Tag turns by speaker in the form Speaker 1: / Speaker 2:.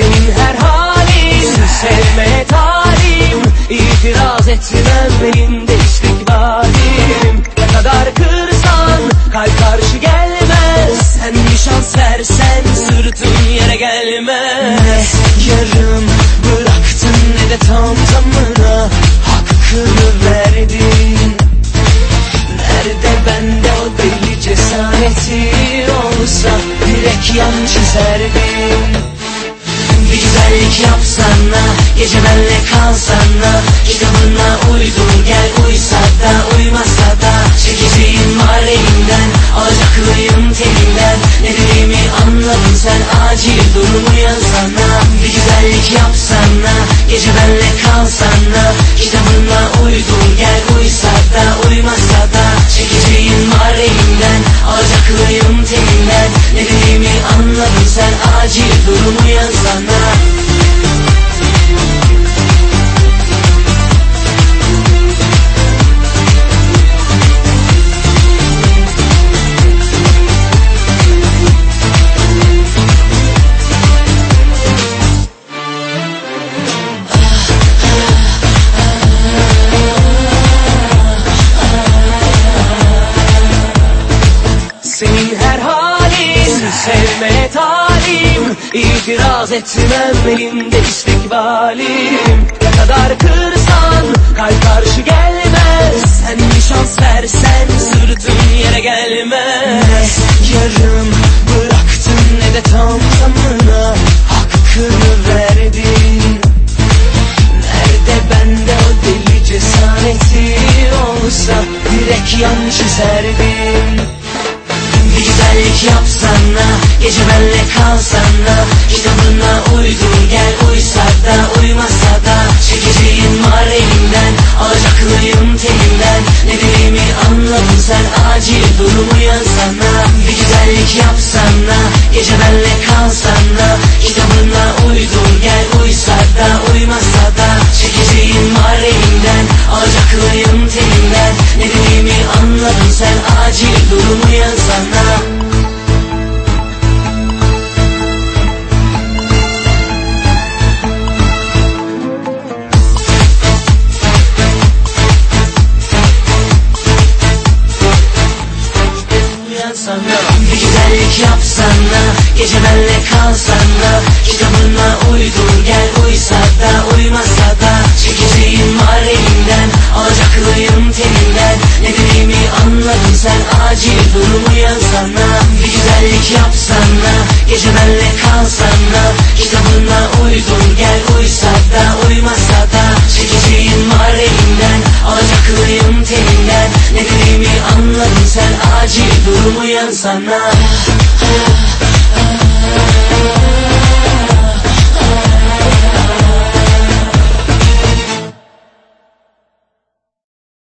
Speaker 1: Senin her halin sevme talim İtiraz etmem benim de istikbalim. Ne kadar kırsan kalp karşı gelmez. Sen bir şans versen sırtın yere gelmez. Ne yarım bıraktın ne de tam tamına Hakkını verdin. Nerede bende o deli cesareti olsa Direkt yan çizerdim güzellik yapsana Gece benle kalsana Kitabına uydur gel Uysa da uymasa da Çekeceğim var elimden Alacaklıyım telinden. Ne dediğimi anladın sen Acil durumu yazsana. Bir güzellik yapsana Gece benle kalsana Kitabına uydur gel Uysa da uymasa da Çekeceğim var elimden Alacaklıyım telinden. Ne dediğimi anladın sen Acil durumu yazsana Thank you. İtiraz etmem elinde istikbalim Ne kadar kırsan kalp karşı gelmez güzellik yapsana Gece benle kalsana Kitabına uydur gel Uysa da uymasa da Çekeceğim var elimden Alacaklıyım telinden Ne dediğimi anladın sen Acil durumu yazsana Bir güzellik yapsana Gece benle kalsana Kitabına uydur yapsana Gece benle kalsana Kitabına uydur gel Uysa da uymasa da Çekeceğim var elimden Alacaklıyım telinden. Ne dediğimi anladın sen Acil durumu yazsana Bir güzellik yapsana Gece benle kalsana Kitabına uydur gel Uysa da uymasa da Çekeceğim var elimden Alacaklıyım telinden. Ne dediğimi anladın sen Acil durumu yazsana Thank you.